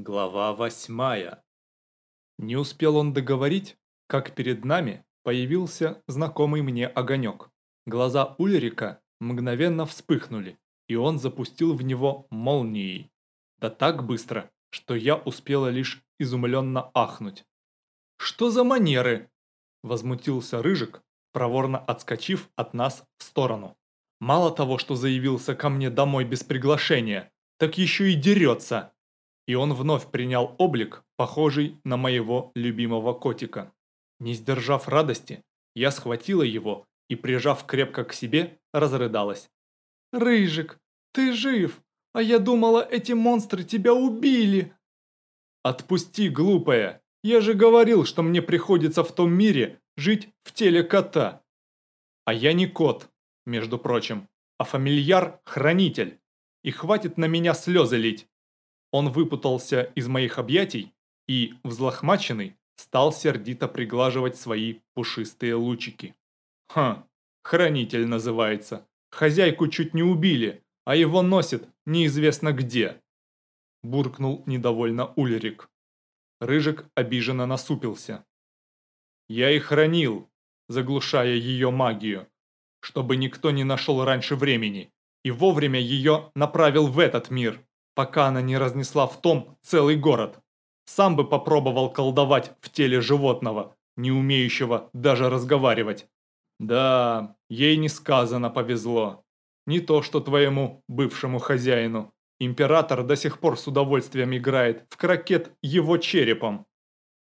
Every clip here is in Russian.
Глава восьмая. Не успел он договорить, как перед нами появился знакомый мне огонек. Глаза Ульрика мгновенно вспыхнули, и он запустил в него молнией. Да так быстро, что я успела лишь изумленно ахнуть. «Что за манеры?» – возмутился Рыжик, проворно отскочив от нас в сторону. «Мало того, что заявился ко мне домой без приглашения, так еще и дерется!» И он вновь принял облик, похожий на моего любимого котика. Не сдержав радости, я схватила его и, прижав крепко к себе, разрыдалась. «Рыжик, ты жив, а я думала, эти монстры тебя убили!» «Отпусти, глупая! Я же говорил, что мне приходится в том мире жить в теле кота!» «А я не кот, между прочим, а фамильяр-хранитель, и хватит на меня слезы лить!» Он выпутался из моих объятий и, взлохмаченный, стал сердито приглаживать свои пушистые лучики. «Ха, хранитель называется. Хозяйку чуть не убили, а его носит неизвестно где», – буркнул недовольно Ульрик. Рыжик обиженно насупился. «Я и хранил, заглушая ее магию, чтобы никто не нашел раньше времени, и вовремя ее направил в этот мир пока она не разнесла в том целый город. Сам бы попробовал колдовать в теле животного, не умеющего даже разговаривать. Да, ей несказанно повезло. Не то, что твоему бывшему хозяину. Император до сих пор с удовольствием играет в крокет его черепом.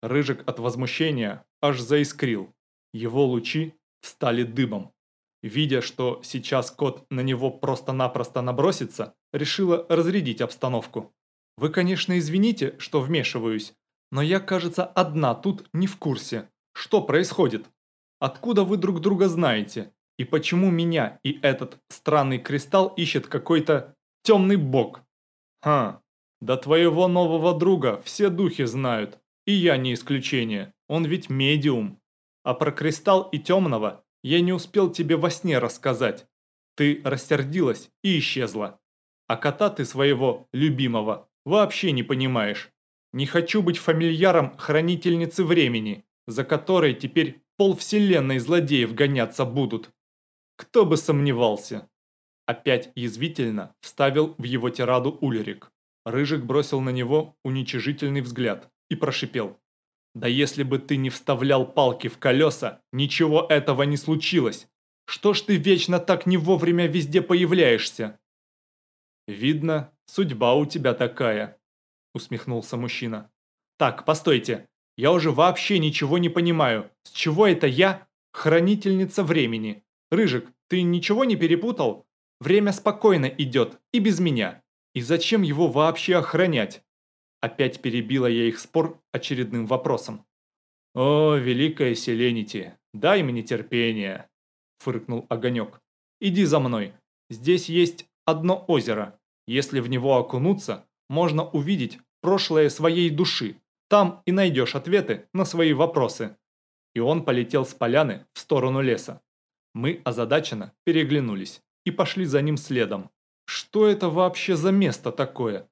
Рыжик от возмущения аж заискрил. Его лучи встали дыбом. Видя, что сейчас кот на него просто-напросто набросится, решила разрядить обстановку. «Вы, конечно, извините, что вмешиваюсь, но я, кажется, одна тут не в курсе. Что происходит? Откуда вы друг друга знаете? И почему меня и этот странный кристалл ищет какой-то темный бог?» «Ха, да твоего нового друга все духи знают, и я не исключение, он ведь медиум. А про кристалл и темного я не успел тебе во сне рассказать. Ты рассердилась и исчезла. А кота ты своего, любимого, вообще не понимаешь. Не хочу быть фамильяром хранительницы времени, за которой теперь полвселенной злодеев гоняться будут. Кто бы сомневался. Опять язвительно вставил в его тираду Ульрик. Рыжик бросил на него уничижительный взгляд и прошипел. Да если бы ты не вставлял палки в колеса, ничего этого не случилось. Что ж ты вечно так не вовремя везде появляешься? Видно, судьба у тебя такая, усмехнулся мужчина. Так, постойте, я уже вообще ничего не понимаю. С чего это я хранительница времени? Рыжик, ты ничего не перепутал? Время спокойно идет и без меня. И зачем его вообще охранять? Опять перебила я их спор очередным вопросом. «О, великая Селенити, дай мне терпение!» – фыркнул Огонек. «Иди за мной. Здесь есть одно озеро. Если в него окунуться, можно увидеть прошлое своей души. Там и найдешь ответы на свои вопросы». И он полетел с поляны в сторону леса. Мы озадаченно переглянулись и пошли за ним следом. Что это вообще за место такое?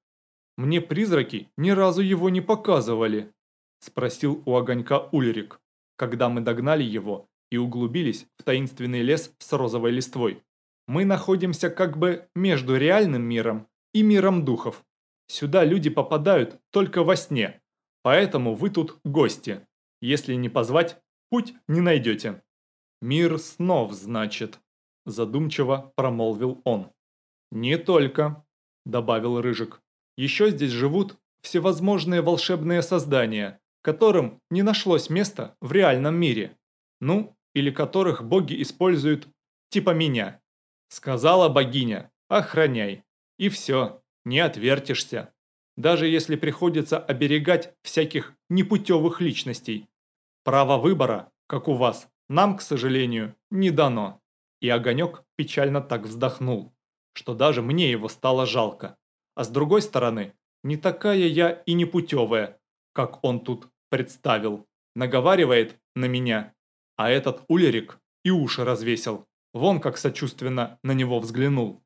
Мне призраки ни разу его не показывали», – спросил у огонька Ульрик, когда мы догнали его и углубились в таинственный лес с розовой листвой. «Мы находимся как бы между реальным миром и миром духов. Сюда люди попадают только во сне, поэтому вы тут гости. Если не позвать, путь не найдете». «Мир снов, значит», – задумчиво промолвил он. «Не только», – добавил Рыжик. Еще здесь живут всевозможные волшебные создания, которым не нашлось места в реальном мире. Ну, или которых боги используют типа меня. Сказала богиня, охраняй. И все, не отвертишься. Даже если приходится оберегать всяких непутевых личностей. Право выбора, как у вас, нам, к сожалению, не дано. И Огонек печально так вздохнул, что даже мне его стало жалко. А с другой стороны, не такая я и не путевая, как он тут представил. Наговаривает на меня, а этот Улерик и уши развесил. Вон как сочувственно на него взглянул.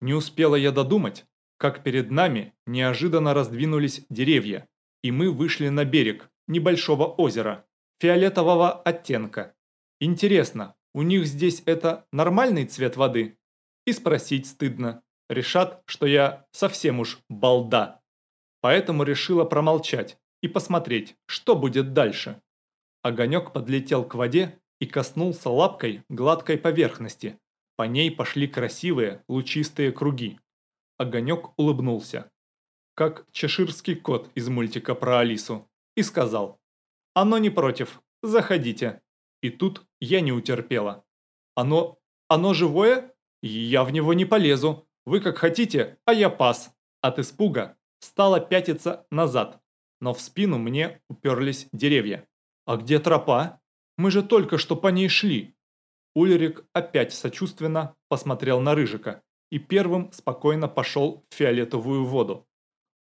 Не успела я додумать, как перед нами неожиданно раздвинулись деревья, и мы вышли на берег небольшого озера, фиолетового оттенка. Интересно, у них здесь это нормальный цвет воды? И спросить стыдно. Решат, что я совсем уж балда. Поэтому решила промолчать и посмотреть, что будет дальше. Огонек подлетел к воде и коснулся лапкой гладкой поверхности. По ней пошли красивые лучистые круги. Огонек улыбнулся, как чеширский кот из мультика про Алису, и сказал «Оно не против, заходите». И тут я не утерпела. «Оно... оно живое? Я в него не полезу. Вы как хотите, а я пас». От испуга стала пятиться назад, но в спину мне уперлись деревья. «А где тропа? Мы же только что по ней шли». Ульрик опять сочувственно посмотрел на Рыжика и первым спокойно пошел в фиолетовую воду.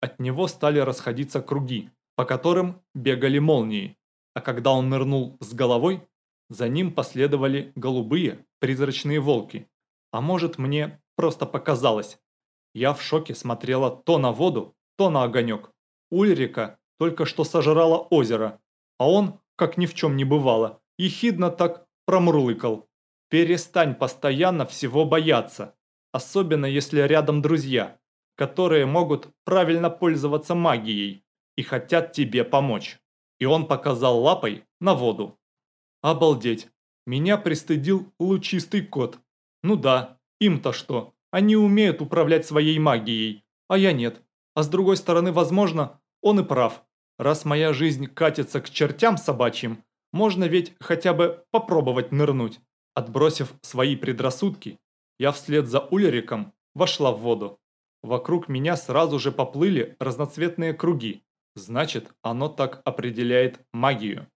От него стали расходиться круги, по которым бегали молнии, а когда он нырнул с головой, за ним последовали голубые призрачные волки. А может мне просто показалось. Я в шоке смотрела то на воду, то на огонек. Ульрика только что сожрала озеро, а он, как ни в чем не бывало, ехидно так промурлыкал. «Перестань постоянно всего бояться, особенно если рядом друзья, которые могут правильно пользоваться магией и хотят тебе помочь». И он показал лапой на воду. Обалдеть, меня пристыдил лучистый кот. Ну да, им-то что, они умеют управлять своей магией, а я нет. А с другой стороны, возможно, он и прав. Раз моя жизнь катится к чертям собачьим, можно ведь хотя бы попробовать нырнуть. Отбросив свои предрассудки, я вслед за Ульриком вошла в воду. Вокруг меня сразу же поплыли разноцветные круги. Значит, оно так определяет магию.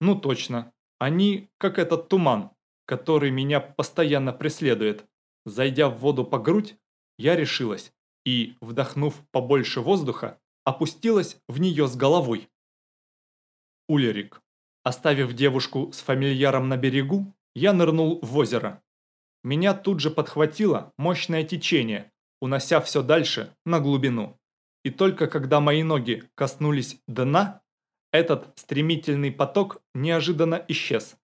Ну точно, они как этот туман, который меня постоянно преследует. Зайдя в воду по грудь, я решилась и, вдохнув побольше воздуха, опустилась в нее с головой. Улерик. Оставив девушку с фамильяром на берегу, я нырнул в озеро. Меня тут же подхватило мощное течение, унося все дальше на глубину. И только когда мои ноги коснулись дна, этот стремительный поток неожиданно исчез.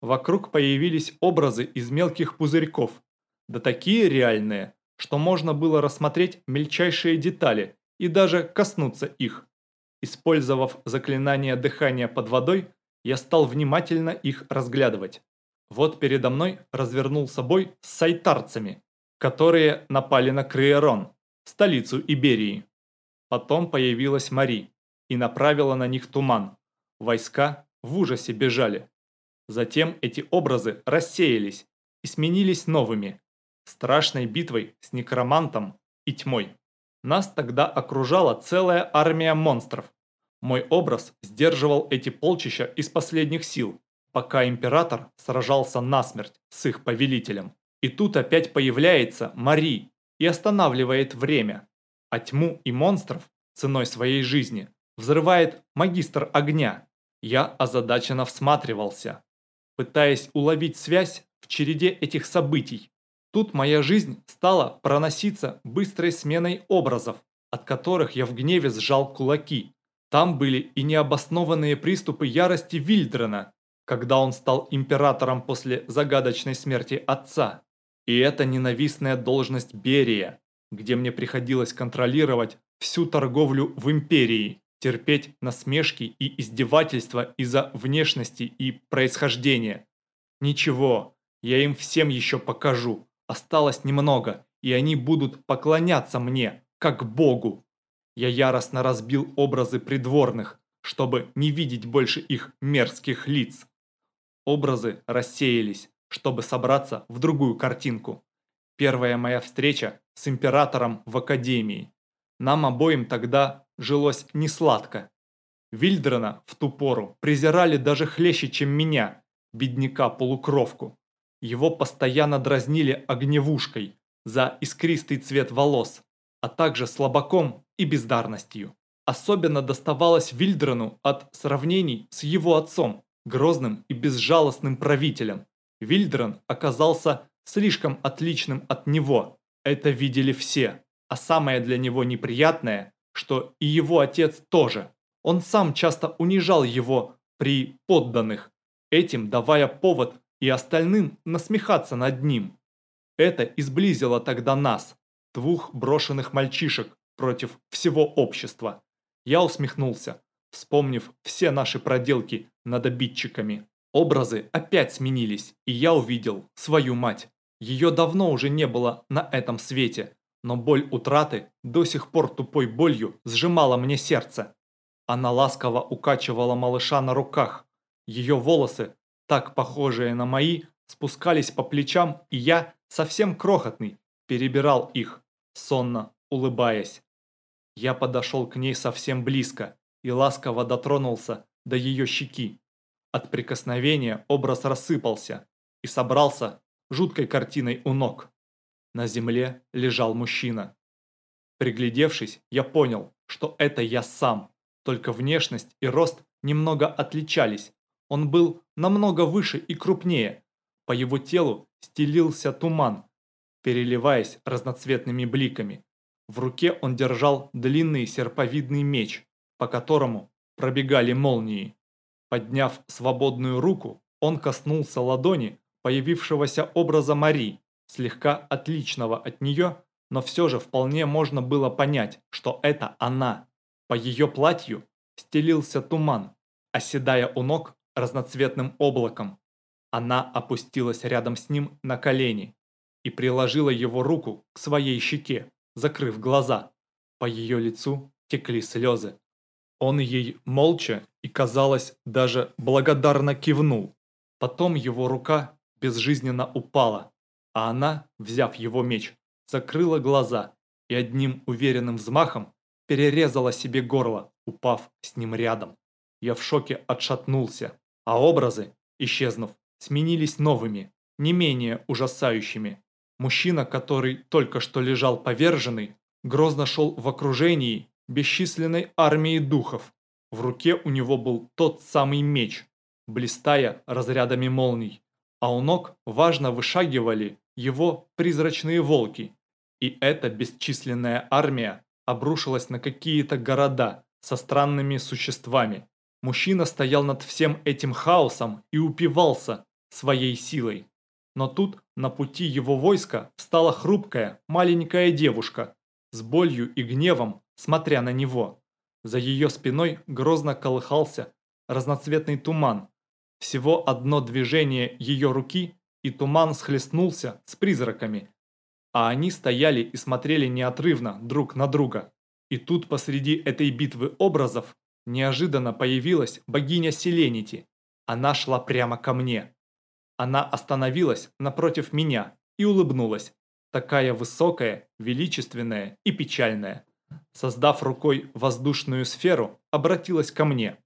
Вокруг появились образы из мелких пузырьков, да такие реальные, что можно было рассмотреть мельчайшие детали и даже коснуться их. Использовав заклинание дыхания под водой, я стал внимательно их разглядывать. Вот передо мной развернулся бой с сайтарцами, которые напали на Криерон, столицу Иберии. Потом появилась Мари и направила на них туман. Войска в ужасе бежали. Затем эти образы рассеялись и сменились новыми, страшной битвой с некромантом и тьмой. Нас тогда окружала целая армия монстров. Мой образ сдерживал эти полчища из последних сил, пока император сражался насмерть с их повелителем. И тут опять появляется Мари и останавливает время, а тьму и монстров ценой своей жизни взрывает магистр огня. Я озадаченно всматривался, пытаясь уловить связь в череде этих событий. Тут моя жизнь стала проноситься быстрой сменой образов, от которых я в гневе сжал кулаки. Там были и необоснованные приступы ярости Вильдрена, когда он стал императором после загадочной смерти отца. И эта ненавистная должность Берия, где мне приходилось контролировать всю торговлю в империи, терпеть насмешки и издевательства из-за внешности и происхождения. Ничего, я им всем еще покажу. Осталось немного, и они будут поклоняться мне, как Богу. Я яростно разбил образы придворных, чтобы не видеть больше их мерзких лиц. Образы рассеялись, чтобы собраться в другую картинку. Первая моя встреча с императором в академии. Нам обоим тогда жилось несладко. Вильдрена в ту пору презирали даже хлеще, чем меня, бедняка-полукровку. Его постоянно дразнили огневушкой за искристый цвет волос, а также слабаком и бездарностью. Особенно доставалось Вильдрену от сравнений с его отцом, грозным и безжалостным правителем. Вильдрен оказался слишком отличным от него. Это видели все. А самое для него неприятное, что и его отец тоже. Он сам часто унижал его при подданных, этим давая повод и остальным насмехаться над ним. Это изблизило тогда нас, двух брошенных мальчишек, против всего общества. Я усмехнулся, вспомнив все наши проделки над обидчиками. Образы опять сменились, и я увидел свою мать. Ее давно уже не было на этом свете, но боль утраты до сих пор тупой болью сжимала мне сердце. Она ласково укачивала малыша на руках. Ее волосы, так похожие на мои, спускались по плечам, и я, совсем крохотный, перебирал их, сонно улыбаясь. Я подошел к ней совсем близко и ласково дотронулся до ее щеки. От прикосновения образ рассыпался и собрался жуткой картиной у ног. На земле лежал мужчина. Приглядевшись, я понял, что это я сам, только внешность и рост немного отличались. Он был намного выше и крупнее. По его телу стелился туман, переливаясь разноцветными бликами. В руке он держал длинный серповидный меч, по которому пробегали молнии. Подняв свободную руку, он коснулся ладони появившегося образа Мари, слегка отличного от нее, но все же вполне можно было понять, что это она. По ее платью стелился туман, оседая у ног разноцветным облаком. Она опустилась рядом с ним на колени и приложила его руку к своей щеке, закрыв глаза. По ее лицу текли слезы. Он ей молча и, казалось, даже благодарно кивнул. Потом его рука безжизненно упала, а она, взяв его меч, закрыла глаза и одним уверенным взмахом перерезала себе горло, упав с ним рядом. Я в шоке отшатнулся, а образы, исчезнув, сменились новыми, не менее ужасающими. Мужчина, который только что лежал поверженный, грозно шел в окружении бесчисленной армии духов. В руке у него был тот самый меч, блистая разрядами молний, а у ног важно вышагивали его призрачные волки. И эта бесчисленная армия обрушилась на какие-то города со странными существами. Мужчина стоял над всем этим хаосом и упивался своей силой. Но тут на пути его войска встала хрупкая, маленькая девушка с болью и гневом, смотря на него. За ее спиной грозно колыхался разноцветный туман. Всего одно движение ее руки, и туман схлестнулся с призраками, а они стояли и смотрели неотрывно друг на друга. И тут посреди этой битвы образов неожиданно появилась богиня Селенити. Она шла прямо ко мне. Она остановилась напротив меня и улыбнулась, такая высокая, величественная и печальная. Создав рукой воздушную сферу, обратилась ко мне.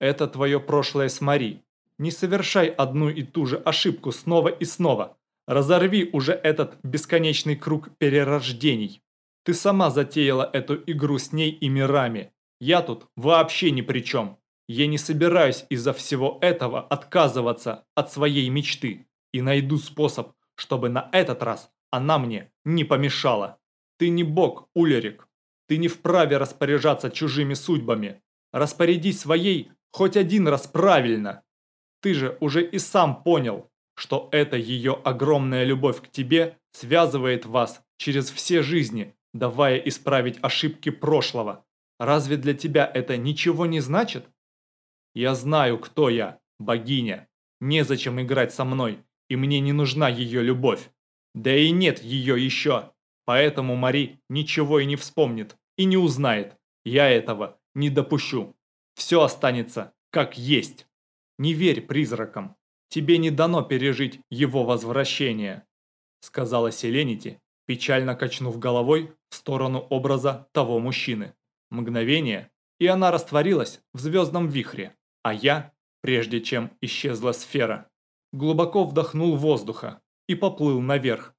«Это твое прошлое с Мари. Не совершай одну и ту же ошибку снова и снова. Разорви уже этот бесконечный круг перерождений. Ты сама затеяла эту игру с ней и мирами. Я тут вообще ни при чем. Я не собираюсь из-за всего этого отказываться от своей мечты и найду способ, чтобы на этот раз она мне не помешала. Ты не бог, Улерик. Ты не вправе распоряжаться чужими судьбами. Распорядись своей хоть один раз правильно. Ты же уже и сам понял, что это ее огромная любовь к тебе связывает вас через все жизни, давая исправить ошибки прошлого. Разве для тебя это ничего не значит? Я знаю, кто я, богиня. Незачем играть со мной, и мне не нужна ее любовь. Да и нет ее еще. Поэтому Мари ничего и не вспомнит, и не узнает. Я этого не допущу. Все останется как есть. Не верь призракам. Тебе не дано пережить его возвращение», сказала Селенити, печально качнув головой в сторону образа того мужчины. Мгновение, и она растворилась в звездном вихре, а я, прежде чем исчезла сфера, глубоко вдохнул воздуха и поплыл наверх,